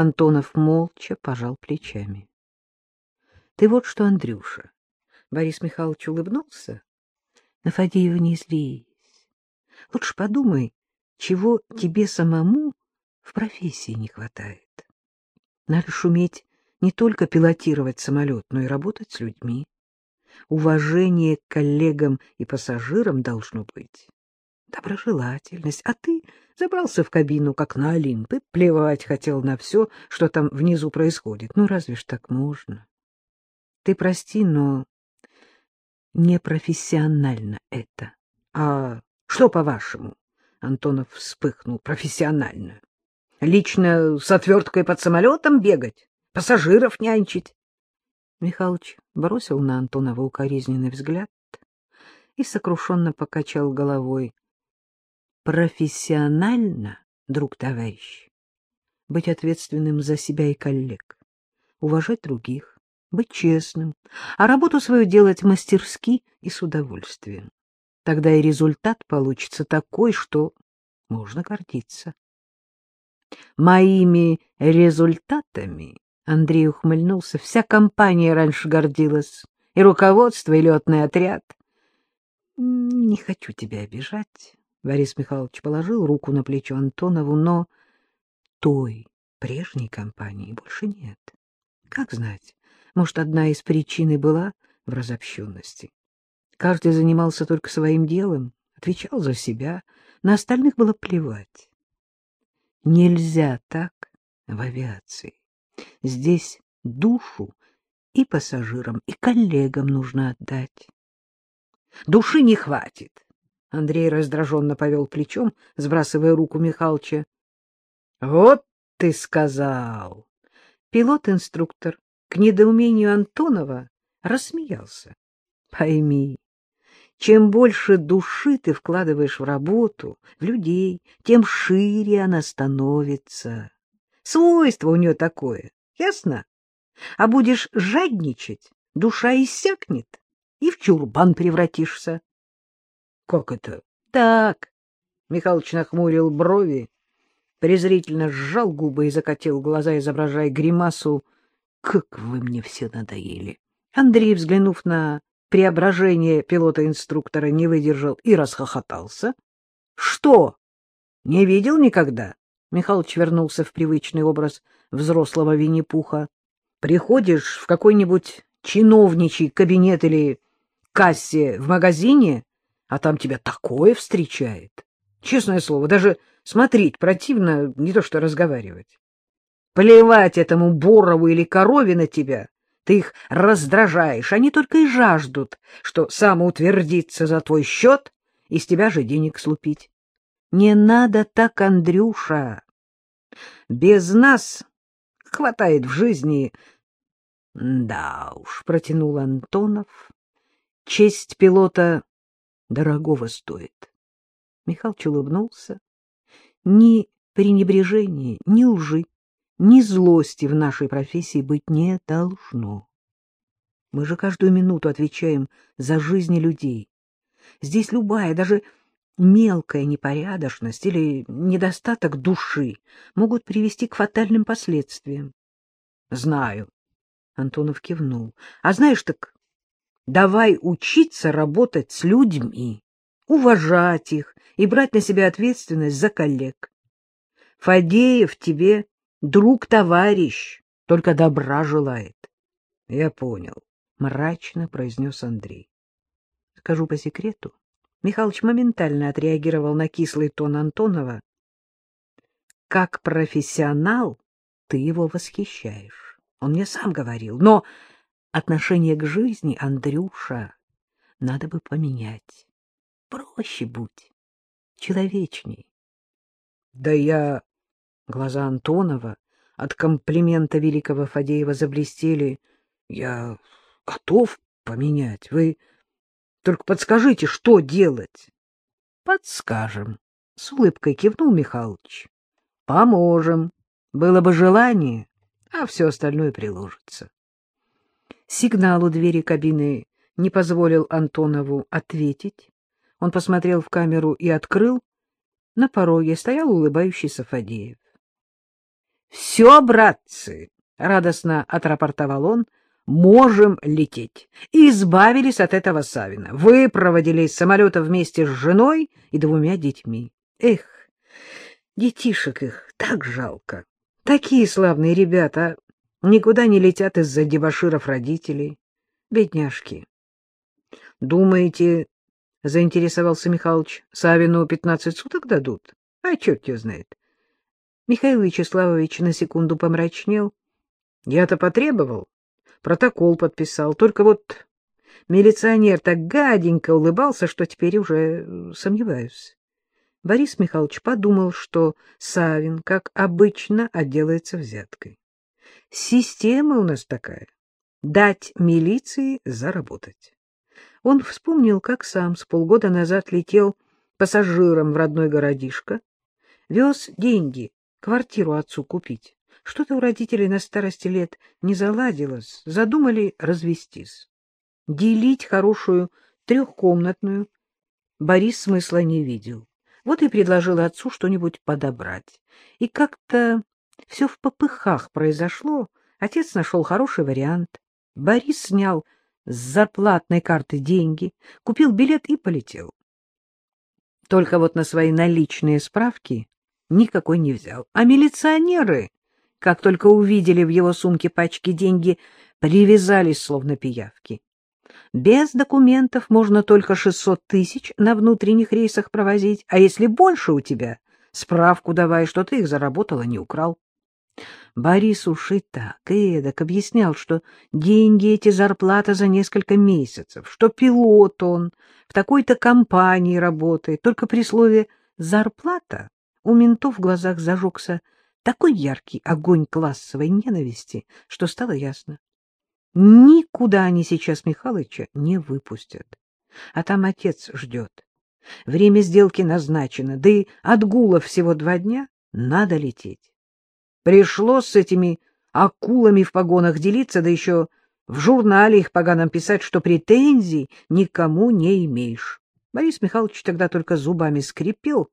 Антонов молча пожал плечами. — Ты вот что, Андрюша, — Борис Михайлович улыбнулся, — на Фадеева не злись. Лучше подумай, чего тебе самому в профессии не хватает. Надо шуметь не только пилотировать самолет, но и работать с людьми. Уважение к коллегам и пассажирам должно быть. Доброжелательность. А ты забрался в кабину, как на Олимп, и плевать хотел на все, что там внизу происходит. Ну, разве ж так можно? Ты прости, но непрофессионально это. А что, по-вашему? Антонов вспыхнул. Профессионально. Лично с отверткой под самолетом бегать? Пассажиров нянчить? Михалыч бросил на Антонова укоризненный взгляд и сокрушенно покачал головой. Профессионально, друг товарищ, быть ответственным за себя и коллег, уважать других, быть честным, а работу свою делать мастерски и с удовольствием. Тогда и результат получится такой, что можно гордиться. Моими результатами, Андрей ухмыльнулся, вся компания раньше гордилась, и руководство, и летный отряд. Не хочу тебя обижать, Борис Михайлович положил руку на плечо Антонову, но той прежней компании больше нет. Как знать, может, одна из причин и была в разобщенности. Каждый занимался только своим делом, отвечал за себя, на остальных было плевать. Нельзя так в авиации. Здесь душу и пассажирам, и коллегам нужно отдать. Души не хватит. Андрей раздраженно повел плечом, сбрасывая руку Михалыча. — Вот ты сказал! Пилот-инструктор к недоумению Антонова рассмеялся. — Пойми, чем больше души ты вкладываешь в работу, в людей, тем шире она становится. Свойство у нее такое, ясно? А будешь жадничать, душа иссякнет, и в чурбан превратишься. — Как это? — Так. Михалыч нахмурил брови, презрительно сжал губы и закатил глаза, изображая гримасу. — Как вы мне все надоели! Андрей, взглянув на преображение пилота-инструктора не выдержал и расхохотался. — Что? Не видел никогда? Михалыч вернулся в привычный образ взрослого Винни-Пуха. — Приходишь в какой-нибудь чиновничий кабинет или кассе в магазине, а там тебя такое встречает. Честное слово, даже смотреть противно, не то что разговаривать. Плевать этому Борову или корове на тебя, ты их раздражаешь, они только и жаждут, что самоутвердиться за твой счет и с тебя же денег слупить. Не надо так, Андрюша. Без нас хватает в жизни... Да уж, протянул Антонов. Честь пилота дорогого стоит. Михалыч улыбнулся. Ни пренебрежения, ни лжи ни злости в нашей профессии быть не должно. Мы же каждую минуту отвечаем за жизни людей. Здесь любая, даже мелкая непорядочность или недостаток души могут привести к фатальным последствиям. — Знаю. Антонов кивнул. — А знаешь, так давай учиться работать с людьми, уважать их и брать на себя ответственность за коллег. Фадеев тебе друг-товарищ, только добра желает. — Я понял, — мрачно произнес Андрей. — Скажу по секрету. Михалыч моментально отреагировал на кислый тон Антонова. — Как профессионал ты его восхищаешь. Он мне сам говорил. Но отношение к жизни, Андрюша, надо бы поменять. Проще будь, человечней. — Да я Глаза Антонова от комплимента великого Фадеева заблестели. — Я готов поменять. Вы только подскажите, что делать? — Подскажем, — с улыбкой кивнул Михалыч. — Поможем. Было бы желание, а все остальное приложится. Сигнал у двери кабины не позволил Антонову ответить. Он посмотрел в камеру и открыл. На пороге стоял улыбающийся Фадеев. — Все, братцы, — радостно отрапортовал он, — можем лететь. И избавились от этого Савина. Вы проводили из самолета вместе с женой и двумя детьми. Эх, детишек их так жалко. Такие славные ребята, никуда не летят из-за дебоширов родителей. Бедняжки. Думаете, — заинтересовался Михалыч, — Савину пятнадцать суток дадут? А черт ее знает. Михаил Вячеславович на секунду помрачнел. Я-то потребовал, протокол подписал. Только вот милиционер так гаденько улыбался, что теперь уже сомневаюсь. Борис Михайлович подумал, что Савин, как обычно, отделается взяткой. Система у нас такая — дать милиции заработать. Он вспомнил, как сам с полгода назад летел пассажиром в родной городишко, вез деньги, квартиру отцу купить. Что-то у родителей на старости лет не заладилось, задумали развестись. Делить хорошую трехкомнатную Борис смысла не видел. Вот и предложил отцу что-нибудь подобрать. И как-то все в попыхах произошло. Отец нашел хороший вариант. Борис снял с зарплатной карты деньги, купил билет и полетел. Только вот на свои наличные справки никакой не взял. А милиционеры, как только увидели в его сумке пачки деньги, привязались словно пиявки. Без документов можно только 600 тысяч на внутренних рейсах провозить, а если больше у тебя, справку давай, что ты их заработал, а не украл. Борис уж и так и эдак объяснял, что деньги эти зарплата за несколько месяцев, что пилот он в такой-то компании работает. Только при слове «зарплата» у ментов в глазах зажегся такой яркий огонь классовой ненависти, что стало ясно. Никуда они сейчас Михалыча не выпустят. А там отец ждет. Время сделки назначено, да и отгула всего два дня, надо лететь. Пришлось с этими акулами в погонах делиться, да еще в журнале их поганом писать, что претензий никому не имеешь. Борис Михайлович тогда только зубами скрипел,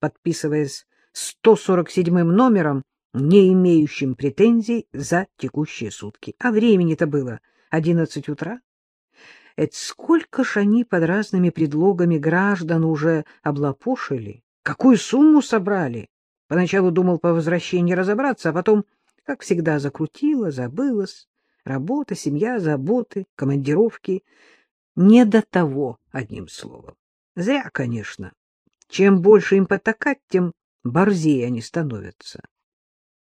подписываясь 147-м номером, не имеющим претензий за текущие сутки. А времени-то было одиннадцать утра. Это сколько ж они под разными предлогами граждан уже облапошили, какую сумму собрали. Поначалу думал по возвращении разобраться, а потом, как всегда, закрутила, забылась. Работа, семья, заботы, командировки. Не до того, одним словом. Зря, конечно. Чем больше им потакать, тем борзее они становятся.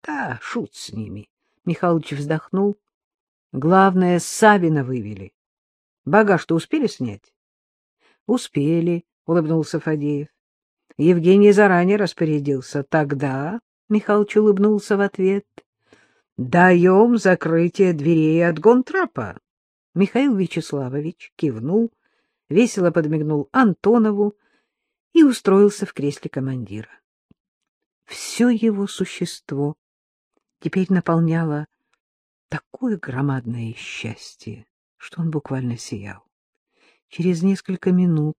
Да, шут с ними. Михалыч вздохнул. Главное, Савина вывели. Багаж-то успели снять? Успели, улыбнулся Фадеев. Евгений заранее распорядился. Тогда, Михалыч улыбнулся в ответ, даем закрытие дверей от гонтрапа. Михаил Вячеславович кивнул, весело подмигнул Антонову и устроился в кресле командира. Все его существо теперь наполняло такое громадное счастье, что он буквально сиял. Через несколько минут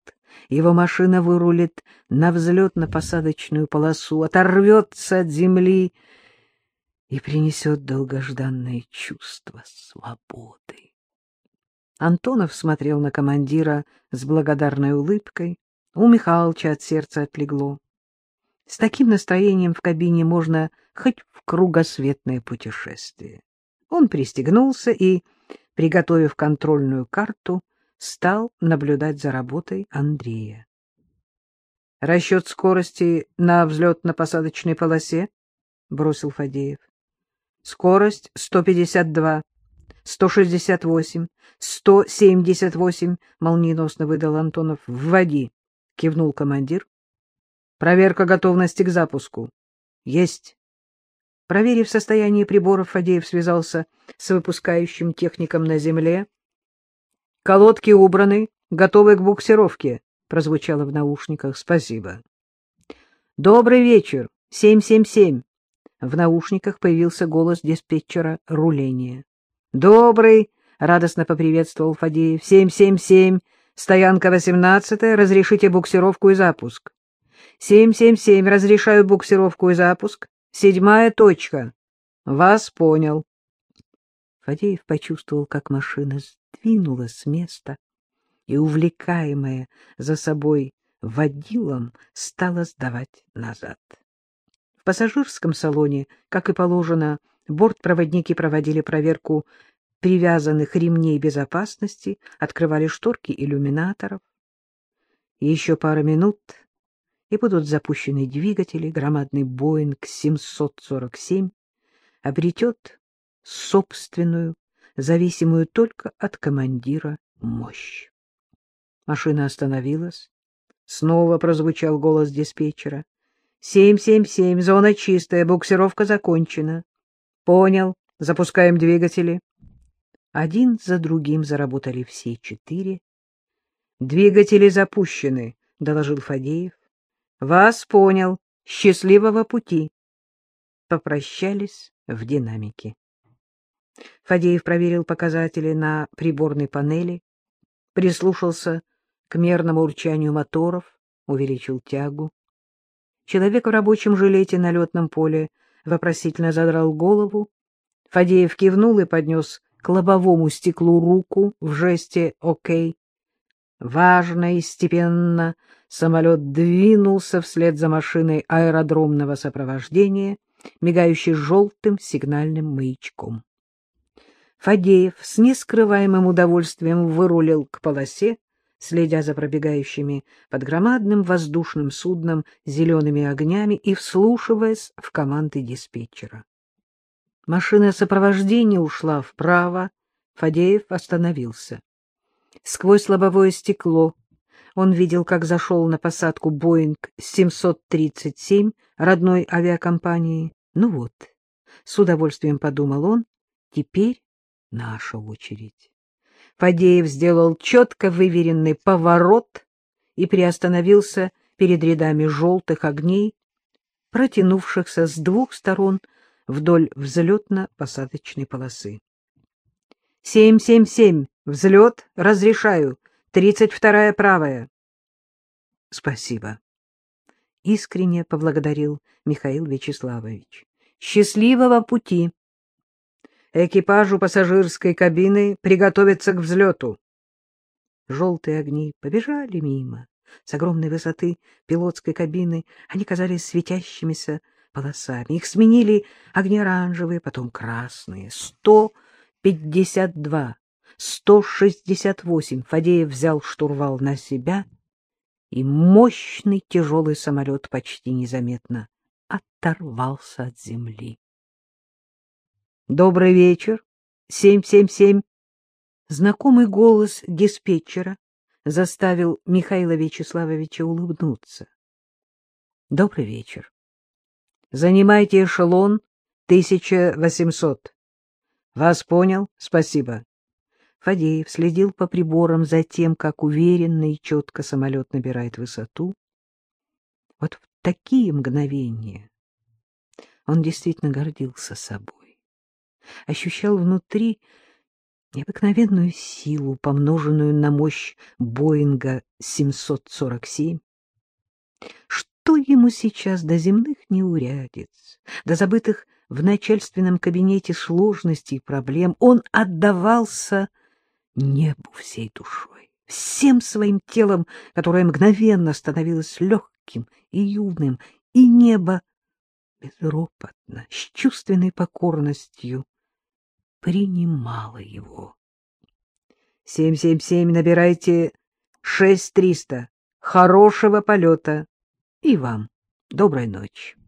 его машина вырулит на взлетно-посадочную полосу, оторвется от земли и принесет долгожданное чувство свободы. Антонов смотрел на командира с благодарной улыбкой. У Михалыча от сердца отлегло. С таким настроением в кабине можно хоть в кругосветное путешествие. Он пристегнулся и, приготовив контрольную карту, стал наблюдать за работой Андрея. — Расчет скорости на взлетно-посадочной полосе? — бросил Фадеев. — Скорость 152, 168, 178, — молниеносно выдал Антонов. — Вводи, — кивнул командир. — Проверка готовности к запуску. — Есть. Проверив состояние приборов, Фадеев связался с выпускающим техником на земле. — Колодки убраны, готовы к буксировке, — прозвучало в наушниках. — Спасибо. — Добрый вечер. 777. В наушниках появился голос диспетчера руления. — Добрый, — радостно поприветствовал Фадеев. — 777. Стоянка 18. Разрешите буксировку и запуск. — 777. Разрешаю буксировку и запуск. Седьмая точка. Вас понял. Фадеев почувствовал, как машина сдвинулась с места, и, увлекаемая за собой водилом, стала сдавать назад. В пассажирском салоне, как и положено, бортпроводники проводили проверку привязанных ремней безопасности, открывали шторки иллюминаторов. Еще пара минут, и будут запущены двигатели, громадный Боинг 747 обретет собственную, зависимую только от командира, мощь. Машина остановилась. Снова прозвучал голос диспетчера. «Семь, семь, семь, зона чистая, буксировка закончена». «Понял, запускаем двигатели». Один за другим заработали все четыре. «Двигатели запущены», — доложил Фадеев. «Вас понял. Счастливого пути». Попрощались в динамике. Фадеев проверил показатели на приборной панели, прислушался к мерному урчанию моторов, увеличил тягу. Человек в рабочем жилете на летном поле вопросительно задрал голову. Фадеев кивнул и поднес к лобовому стеклу руку в жесте «Окей». Важно и степенно самолет двинулся вслед за машиной аэродромного сопровождения, мигающей желтым сигнальным маячком. Фадеев с нескрываемым удовольствием вырулил к полосе, следя за пробегающими под громадным воздушным судном зелеными огнями и вслушиваясь в команды диспетчера. Машина сопровождения ушла вправо, Фадеев остановился. Сквозь лобовое стекло он видел, как зашел на посадку «Боинг 737» родной авиакомпании. Ну вот, с удовольствием подумал он, теперь наша очередь. Фадеев сделал четко выверенный поворот и приостановился перед рядами желтых огней, протянувшихся с двух сторон вдоль взлетно-посадочной полосы. «Семь, семь, семь! Взлет! Разрешаю! Тридцать вторая правая!» «Спасибо!» — искренне поблагодарил Михаил Вячеславович. «Счастливого пути!» Экипажу пассажирской кабины приготовиться к взлету. Желтые огни побежали мимо. С огромной высоты пилотской кабины они казались светящимися полосами. Их сменили огни оранжевые, потом красные. Сто пятьдесят два, сто шестьдесят восемь. Фадеев взял штурвал на себя, и мощный тяжелый самолет почти незаметно оторвался от земли. Добрый вечер. Семь-семь-семь. Знакомый голос диспетчера заставил Михаила Вячеславовича улыбнуться. Добрый вечер. Занимайте эшелон 1800. Вас понял? Спасибо. Фадеев следил по приборам за тем, как уверенно и четко самолет набирает высоту. Вот в такие мгновения он действительно гордился собой ощущал внутри необыкновенную силу, помноженную на мощь Боинга 747. Что ему сейчас до земных неурядиц, до забытых в начальственном кабинете сложностей и проблем? Он отдавался небу всей душой, всем своим телом, которое мгновенно становилось легким и юным, и небо безропотно, с чувственной покорностью принимала его. «Семь, семь, семь, набирайте шесть триста. Хорошего полета. И вам доброй ночи».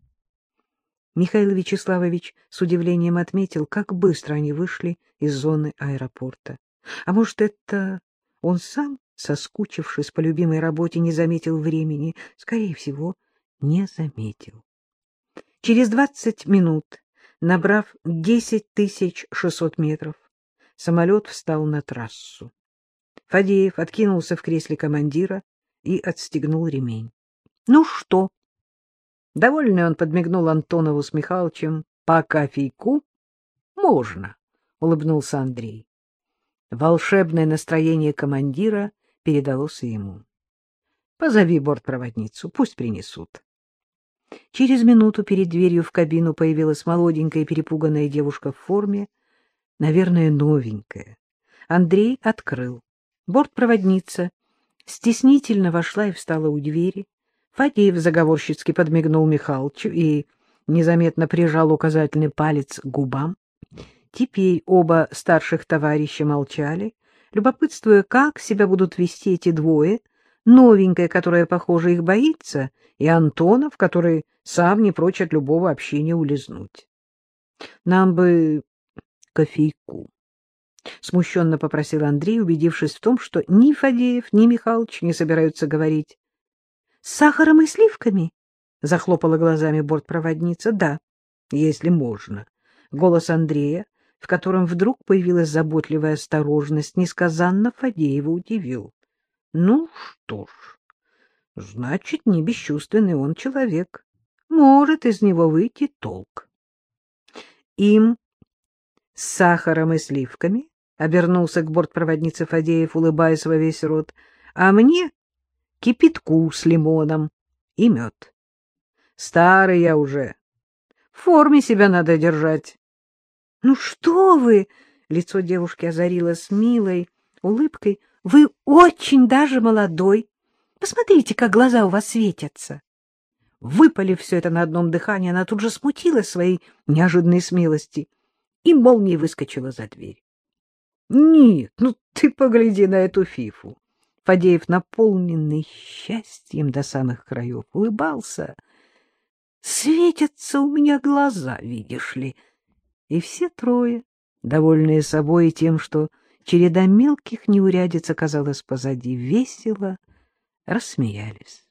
Михаил Вячеславович с удивлением отметил, как быстро они вышли из зоны аэропорта. А может, это он сам, соскучившись по любимой работе, не заметил времени? Скорее всего, не заметил. Через двадцать минут Набрав 10 600 метров, самолет встал на трассу. Фадеев откинулся в кресле командира и отстегнул ремень. — Ну что? Довольный он подмигнул Антонову с Михалычем. — По кофейку? — Можно, — улыбнулся Андрей. Волшебное настроение командира передалось ему. — Позови бортпроводницу, пусть принесут. Через минуту перед дверью в кабину появилась молоденькая перепуганная девушка в форме, наверное, новенькая. Андрей открыл. Бортпроводница стеснительно вошла и встала у двери. Фадеев заговорщицки подмигнул Михалычу и незаметно прижал указательный палец к губам. Теперь оба старших товарища молчали, любопытствуя, как себя будут вести эти двое, новенькая, которая, похоже, их боится, и Антонов, который сам не прочь от любого общения улизнуть. — Нам бы кофейку, — смущенно попросил Андрей, убедившись в том, что ни Фадеев, ни Михалыч не собираются говорить. — С сахаром и сливками? — захлопала глазами бортпроводница. — Да, если можно. Голос Андрея, в котором вдруг появилась заботливая осторожность, несказанно Фадеева удивил. — Ну что ж, значит, не бесчувственный он человек. Может из него выйти толк. Им с сахаром и сливками — обернулся к бортпроводнице Фадеев, улыбаясь во весь рот, — а мне кипятку с лимоном и мед. Старый я уже. В форме себя надо держать. — Ну что вы! — лицо девушки озарилось милой улыбкой. — Вы очень даже молодой. Посмотрите, как глаза у вас светятся. Выпалив все это на одном дыхании, она тут же смутилась своей неожиданной смелости и молнией выскочила за дверь. Нет, ну ты погляди на эту фифу. Фадеев, наполненный счастьем до самых краев, улыбался. Светятся у меня глаза, видишь ли. И все трое, довольные собой и тем, что череда мелких неурядиц оказалась позади, весело рассмеялись.